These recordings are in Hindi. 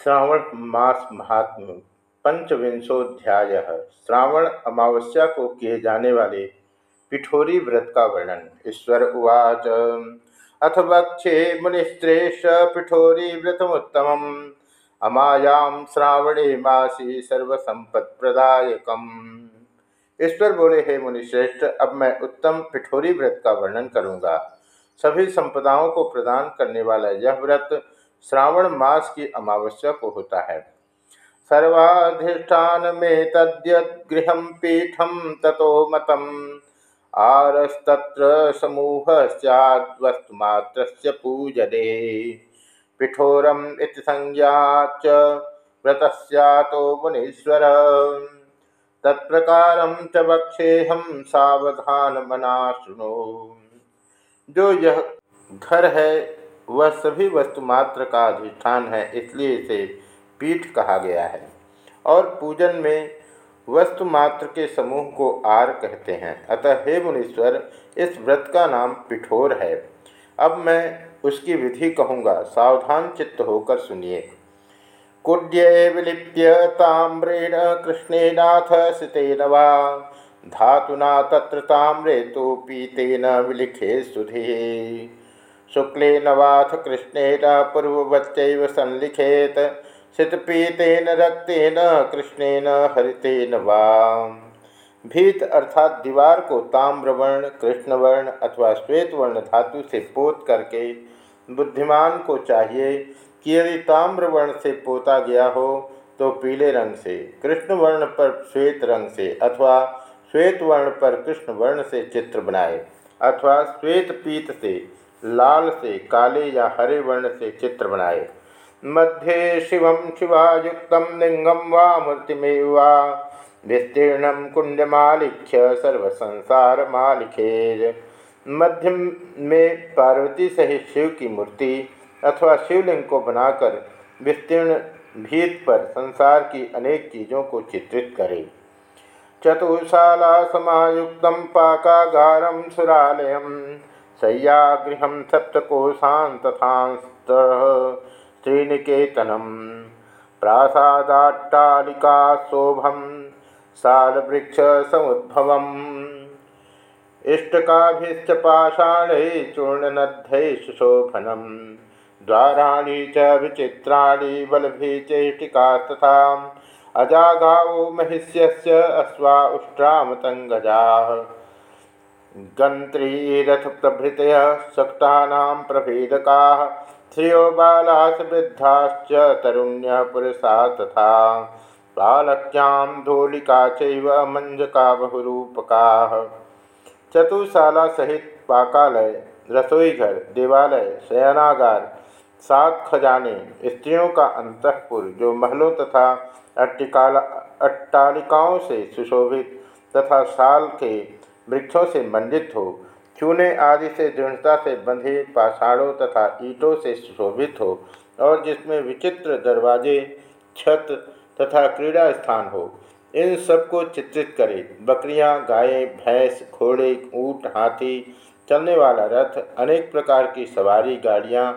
श्रावण मास महात्म पंचविंशोध्याय, श्रावण अमावस्या को किए जाने वाले पिठोरी व्रत का वर्णन, ईश्वर उवाच। अथ वक्षे मुनिश्रेष्ठ पिठोरी व्रतमुत्तम अमायाम श्रावणे मासी सर्वसंपत्प्रदायकम ईश्वर बोले, हे मुनिश्रेष्ठ, अब मैं उत्तम पिठोरी व्रत का वर्णन करूँगा। सभी संपदाओं को प्रदान करने वाला यह व्रत श्रावण मास की अमावस्या को होता है। सर्वाधिष्ठान में तद्यगृह पीठम तथो मतम। आरस्तत्र समूह सैद्वस्तुमात्र पूजने पिठोरम इति च व्रत तो मुनीश्वर। तत्प्रकार च सावधान मना सुनो जो यह घर है वह सभी वस्तु मात्र का अधिष्ठान है, इसलिए इसे पीठ कहा गया है। और पूजन में वस्तु मात्र के समूह को आर कहते हैं। अतः हे मुनीश्वर, इस व्रत का नाम पिठोर है। अब मैं उसकी विधि कहूँगा। सावधान चित्त होकर सुनिए। कुड्ये विलिप्य ताम्रेण कृष्णेनाथ सितेन वा धातुना तत्र ताम्रे तो पीतेन विलिखे सुधि। शुक्लेन वाथ कृष्णेन पूर्ववच्चैव संलिखेत शीतपीतेन रक्तेन कृष्णेन हरितेन वा भीत अर्थात दीवार को ताम्रवर्ण, कृष्णवर्ण अथवा श्वेतवर्ण धातु से पोत करके, बुद्धिमान को चाहिए कि यदि ताम्रवर्ण से पोता गया हो तो पीले रंग से कृष्ण वर्ण पर श्वेत रंग से अथवा श्वेत वर्ण पर कृष्ण वर्ण से चित्र बनाए, अथवा श्वेत पीत से लाल से काले या हरे वर्ण से चित्र बनाए। मध्ये शिव शिवायुक्त लिंगम वा मूर्तिमेव वा। विस्तीर्ण कुंडमालिख्य सर्वसंसार मालिखे मध्य में पार्वती सहित शिव की मूर्ति अथवा शिवलिंग को बनाकर विस्तीर्ण भीत पर संसार की अनेक चीज़ों को चित्रित करे। चतुशाला समायुक्त पाकागारम सुरालयम। शय्यागृह सप्तकोशान तथास्त श्रीनिकेतनम प्रासादाट्टालिका शोभम सालवृक्ष समुद्भव। इष्टकाभिश्च पाषाणै चूर्णनद्धै सुशोभनम द्वाराणी च विचित्राणि बलभि चेष्टिका तथा अजागावो महिष्यस्य अश्वा उष्ट्रामतङ्गजाः गंत्रीरथ प्रभृत शक्ता प्रभेदका, श्रियो बालास वृद्धाश्च तरुण्य पुरुषा तथा। बालक्यां धोलिका चैव मंजका चतुशाला सहित पाकालय, रसोईघर, देवालय, शयनागार, सात खजाने, स्त्रियों का अंतपुर जो महलों तथा अट्टालिकाओं से सुशोभित तथा साल के वृक्षों से मंडित हो चूने आदि से दृढ़ता से बंधे पाषाणों तथा ईंटों से शोभित हो और जिसमें विचित्र दरवाजे छत तथा क्रीड़ा स्थान हो इन सबको चित्रित करें। बकरियाँ, गायें भैंस घोड़े ऊँट हाथी चलने वाला रथ अनेक प्रकार की सवारी गाड़ियाँ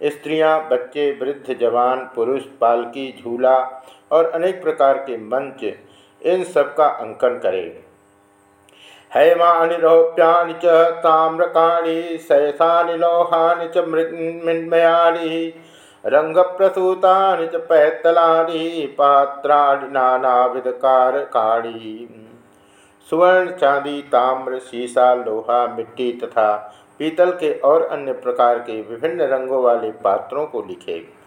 स्त्रियाँ, बच्चे वृद्ध जवान पुरुष पालकी झूला और अनेक प्रकार के मंच इन सब का अंकन करें। हैमानिरोप्यानि च ताम्रकाणि सैसानि लोहानि च मृन्मयानि रङ्गप्रसूतानि च पैत्तलानि पात्राणि नानाविधकारकाणि। सुवर्ण चांदी ताम्र शीशा लोहा, मिट्टी तथा पीतल के और अन्य प्रकार के विभिन्न रंगों वाले पात्रों को लिखे।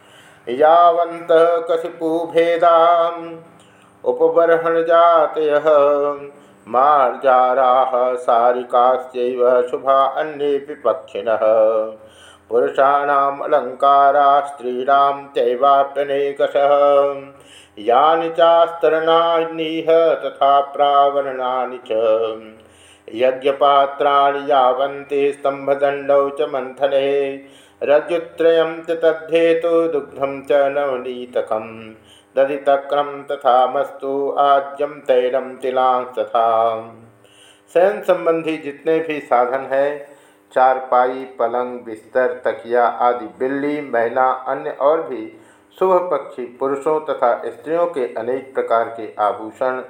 यावंत कशिपु भेदा उपबर्हण जातय। मार्जाराः सारिकाश्चैव शुभा अन्येऽपि पक्षिणः। पुरुषाणाम् अलङ्कारा स्त्रीणां चैवाप्यनेकशः यानि चास्तरणानीह तथा प्रावरणानि च। यज्ञपात्राणि यावन्ति स्तम्भदण्डौ च मन्थने। रज्जुत्रयं च तद्धेतु दुग्धं च नवनीतकम्। दधितक्रम तथा मस्तु आज्यम तैलम तिलांश तथा। शयन संबंधी जितने भी साधन हैं, चारपाई, पलंग, बिस्तर, तकिया आदि, बिल्ली, मैना, अन्य और भी शुभ पक्षी, पुरुषों तथा स्त्रियों के अनेक प्रकार के आभूषण,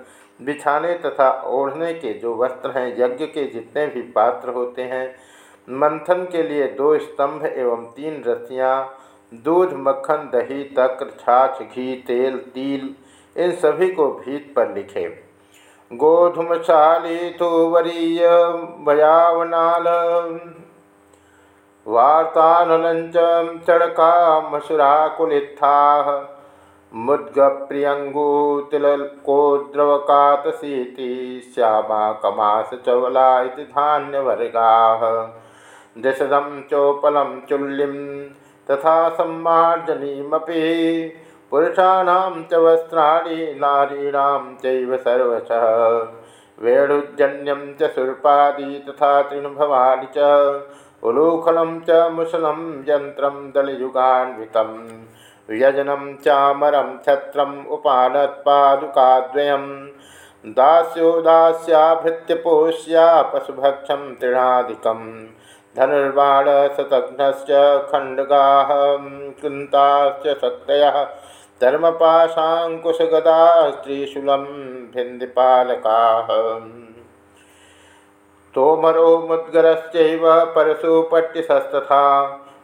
बिछाने तथा ओढ़ने के जो वस्त्र हैं, यज्ञ के जितने भी पात्र होते हैं, मंथन के लिए दो स्तंभ एवं तीन रस्सियाँ दूध, मक्खन, दही, तक्र, छाछ, घी, तेल, तिल, इन सभी को भीत पर लिखे। गोधुमशाली तो वरीय भयावनाल। वार्तानलंच चड़का मसुरा कुलित्था मुद्गप्रियङ्गूतिलकोद्रवकातसीति श्यामा कमास चवला इति धान्यवर्गाः। दिशदं चोपलं चुल्लिं तथा सम्मार्जनीमपि। पुरुषाणां च वस्त्राणि नारीणां चैव सर्वशः। वेणुजन्यं च सुर्पादि तथा तृणभवानि च। उलूखलं च मुसलं यन्त्रं दलयुगान्वितम्। व्यजनं चामरं छत्रम् उपानत्पादुकाद्वयं दास्यो दास्याभृत्यपोष्या पशुभक्षं तृणादिकं धनुर्बाणशतघ्नश्च खण्डगाः, कुन्ताश्च शक्तयः धर्मपाशाङ्कुशगदा स्त्रीशूलं भिन्दिपालकाः। तोमरो मुद्गरश्चैव परशुपट्टिशस्तथा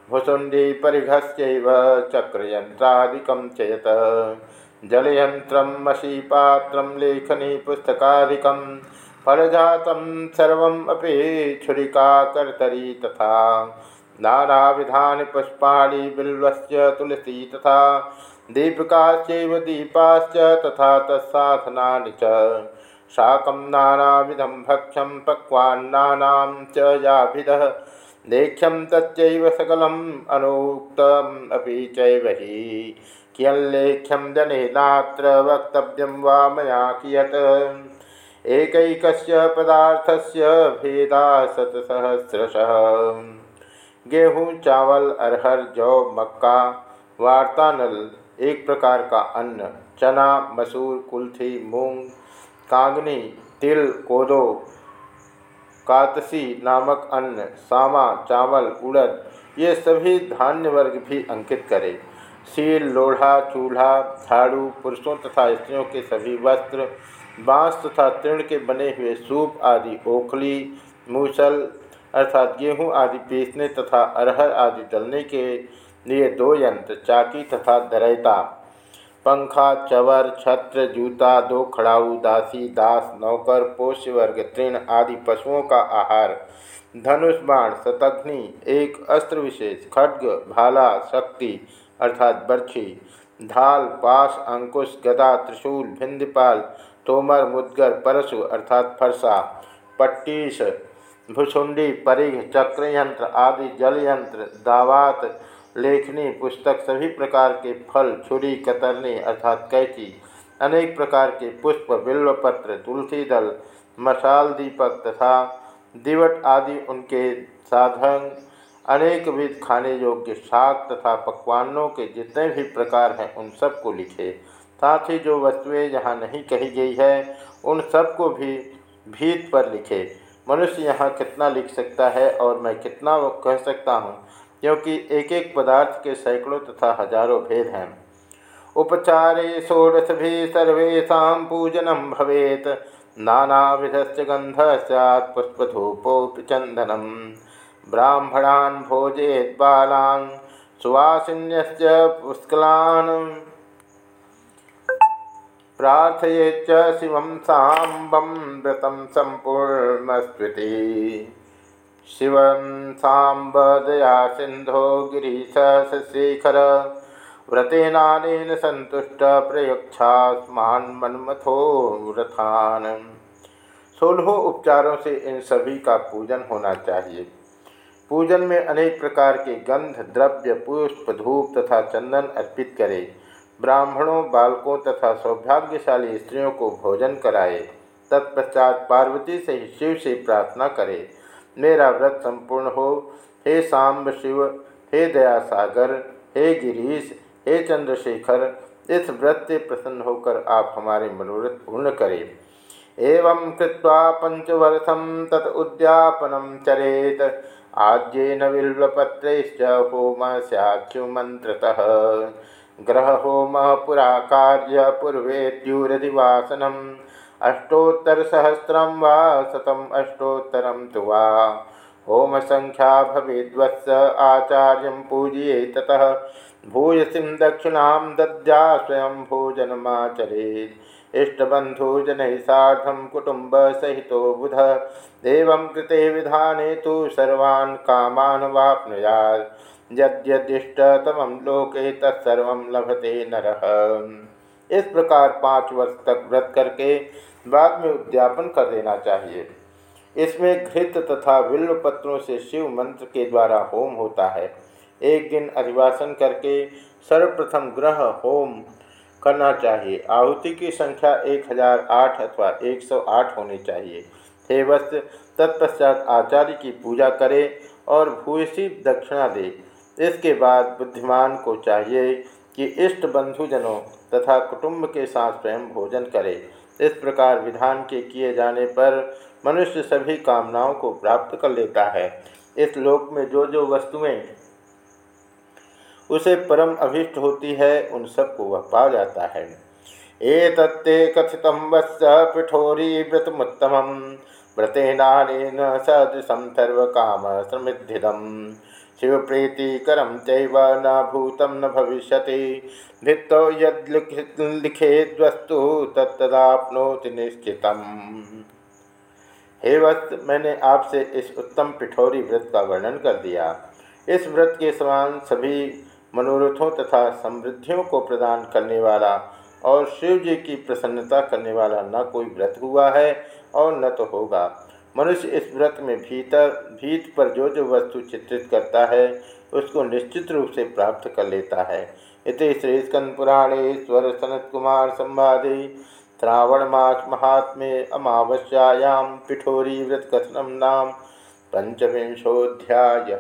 भुसुंडी परिघस्यैव चक्रयन्त्रादिकं चयत जलयन्त्रं, मशीपात्रं, लेखनी पुस्तकादिकं फलजातं सर्वम् अपि छुरिकाकर्तरी तथा। नानाविधानि पुष्पाणि बिल्वस्य तुलसी तथा दीपिकाश्चैव दीपाश्च तथा तत्साधनानि च। शाकं नानाविधं भक्ष्यं पक्वान्नानां च याभिधः लेख्यम तच्चैव सकलम अनुक्तम अपि चैव हि। कियल्लेख्यम वक्तव्यम वा मया कियत्? एकैकस्य पदार्थस्य भेदा शतसहस्रशः। गेहूँ, चावल, अरहर, जौ, मक्का, वार्तानल, एक प्रकार का अन्न, चना, मसूर, कुल्थी, मूंग, कांगनी, तिल, कोदो, कातसी नामक अन्न, सामा, चावल, उड़द, ये सभी धान्य वर्ग भी अंकित करें। सील, लोढ़ा, चूल्हा, झाड़ू, पुरुषों तथा स्त्रियों के सभी वस्त्र बाँस तथा तृण के बने हुए सूप आदि ओखली, मूसल अर्थात गेहूँ आदि पीसने तथा अरहर आदि दलने के लिए दो यंत्र, चाकी तथा दरैता। पंखा, चवर, छत्र, जूता, दो खड़ाऊ, दासी, दास, नौकर पोष्य वर्ग तृण आदि पशुओं का आहार। धनुष, बाण शतघ्नि एक अस्त्र विशेष, खड्ग, भाला, शक्ति अर्थात बर्छी ढाल पास अंकुश, गदा, त्रिशूल, भिंदपाल तोमर मुदगर परशु अर्थात फरसा, पट्टीस, भुसुंडी, परिघ, चक्रयंत्र आदि जलयंत्र, दावात, लेखनी पुस्तक सभी प्रकार के फल, छुरी, कतरनी अर्थात कैची, अनेक प्रकार के पुष्प, बिल्वपत्र, तुलसी दल, मशाल दीपक तथा दिवट आदि उनके साधन, अनेक विध खाने योग्य शाक तथा पकवानों के जितने भी प्रकार हैं उन सबको लिखे। साथ ही जो वस्तुएँ यहाँ नहीं कही गई है, उन सबको भी भीत पर लिखे। मनुष्य यहाँ कितना लिख सकता है और मैं कितना कह सकता हूँ? क्योंकि एक एक पदार्थ के सैकड़ों तथा हज़ारों भेद हैं। उपचारे षोडश भी सर्वेशा पूजनम भवेत। नानाविधस्य गंध सैत् पुष्पधूपोपि चंदनम ब्राह्मणान् भोजेत बालान् सुवासिन्यश्च पुष्कलान्। प्रार्थयेच्च शिवं साम्बं व्रतं सम्पूर्णस्मृति शिव सांबदया सिंधो गिरीश शेखर व्रतेनानेन संतुष्ट प्रयक्षास्मान मनमथो व्रथान सोलहों उपचारों से इन सभी का पूजन होना चाहिए। पूजन में अनेक प्रकार के गंध, द्रव्य, पुष्प, धूप तथा चंदन अर्पित करे। ब्राह्मणों, बालकों तथा सौभाग्यशाली स्त्रियों को भोजन कराए। तत्पश्चात पार्वती से शिव से प्रार्थना करे, मेरा व्रत संपूर्ण हो। हे सांब शिव, हे दया सागर हे गिरीश, हे चंद्रशेखर, इस व्रत से प्रसन्न होकर आप हमारे मनोरथ पूर्ण करें। एवं कृत्वा पंचवर्षम तत् उद्यापनम चरेत। आद्येन बिल्वपत्रैश्च होम स्याख्युमन्त्रतः ग्रहहोमः पुरा कार्य पूर्वेद्युरधिवासनम् अष्टोत्तरसहस्रं वा शतम् अष्टोत्तरं तो वा। संख्या भवेद्वत्स आचार्य पूजिए ततः भूयसी दक्षिणा दद्या स्वयं भोजनमाचरेत्। इष्टबन्धुजनैः सार्धं कुटुम्बसहितो बुध। एवं कृते विधाने तो सर्वान् कामान् वाप्नुयात्। लोके तत्सर्व लभते नरः। इस प्रकार पाँच वर्ष तक व्रत करके बाद में उद्यापन कर देना चाहिए। इसमें घृत तथा विल्व पत्रों से शिव मंत्र के द्वारा होम होता है। एक दिन अधिवासन करके सर्वप्रथम ग्रह होम करना चाहिए। आहुति की संख्या एक हज़ार आठ अथवा एक सौ आठ होनी चाहिए। हे वस्त तत्पश्चात आचार्य की पूजा करे और भूयसी दक्षिणा दे। इसके बाद बुद्धिमान को चाहिए कि इष्ट बंधुजनों तथा कुटुंब के साथ स्वयं भोजन करे। इस प्रकार विधान के किए जाने पर मनुष्य सभी कामनाओं को प्राप्त कर लेता है। इस लोक में जो जो वस्तुएँ उसे परम अभिष्ट होती है, उन सबको वह पा जाता है। ए तत्ते कथित वत्स पिठोरी व्रतमुत्तम व्रतेनानेन सदृशम सर्व काम समृद्धिदम शिव प्रीतिकरम चैव न भूतम न भविष्य भित्तौ यद लिखेद्वस्तु तत्तदाप्नोति निश्चित हे वस्त मैंने आपसे इस उत्तम पिठोरी व्रत का वर्णन कर दिया। इस व्रत के समान सभी मनोरथों तथा समृद्धियों को प्रदान करने वाला और शिव जी की प्रसन्नता करने वाला न कोई व्रत हुआ है और न तो होगा। मनुष्य इस व्रत में भीतर, भीत पर जो जो वस्तु चित्रित करता है, उसको निश्चित रूप से प्राप्त कर लेता है। इत श्री स्कंद पुराणे स्वर सनत कुमार संवादे। श्रावण मास महात्म्य अमावस्यायाम पिठोरी व्रत कथनम नाम पंचविंशोध्याय